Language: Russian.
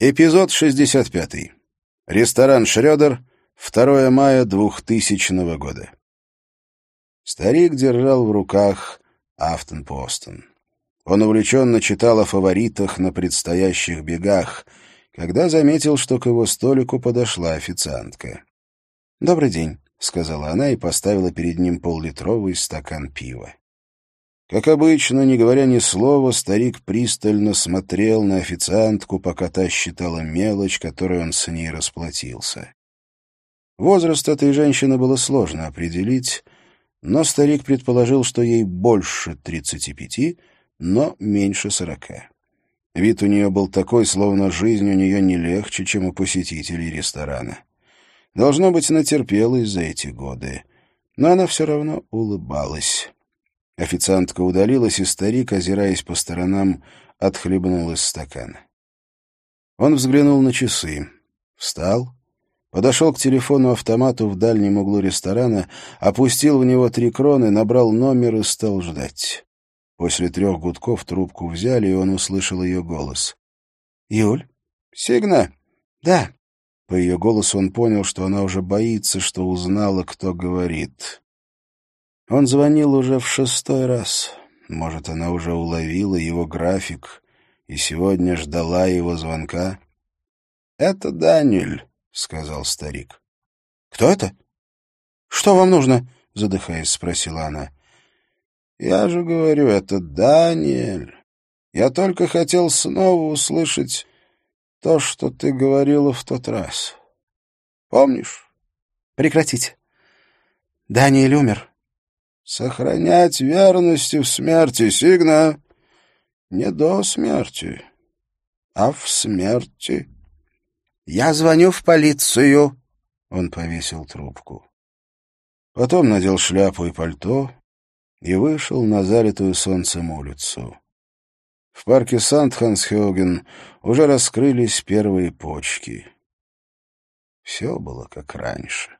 Эпизод 65. Ресторан «Шрёдер», 2 мая 2000 года. Старик держал в руках «Афтенпостен». Он увлеченно читал о фаворитах на предстоящих бегах, когда заметил, что к его столику подошла официантка. «Добрый день», — сказала она и поставила перед ним поллитровый стакан пива. Как обычно, не говоря ни слова, старик пристально смотрел на официантку, пока та считала мелочь, которой он с ней расплатился. Возраст этой женщины было сложно определить, но старик предположил, что ей больше тридцати пяти, но меньше сорока. Вид у нее был такой, словно жизнь у нее не легче, чем у посетителей ресторана. Должно быть, натерпелась за эти годы, но она все равно улыбалась. Официантка удалилась, и старик, озираясь по сторонам, отхлебнул из стакана. Он взглянул на часы, встал, подошел к телефону-автомату в дальнем углу ресторана, опустил в него три кроны, набрал номер и стал ждать. После трех гудков трубку взяли, и он услышал ее голос. «Юль?» «Сигна?» «Да». По ее голосу он понял, что она уже боится, что узнала, кто говорит. Он звонил уже в шестой раз. Может, она уже уловила его график и сегодня ждала его звонка? — Это Даниэль, — сказал старик. — Кто это? — Что вам нужно? — задыхаясь, спросила она. — Я же говорю, это Даниэль. Я только хотел снова услышать то, что ты говорила в тот раз. Помнишь? — Прекратите. Даниэль умер. Сохранять верность в смерти, Сигна, не до смерти, а в смерти. Я звоню в полицию. Он повесил трубку. Потом надел шляпу и пальто и вышел на залитую солнцем улицу. В парке Сандхансхёген уже раскрылись первые почки. Все было как раньше.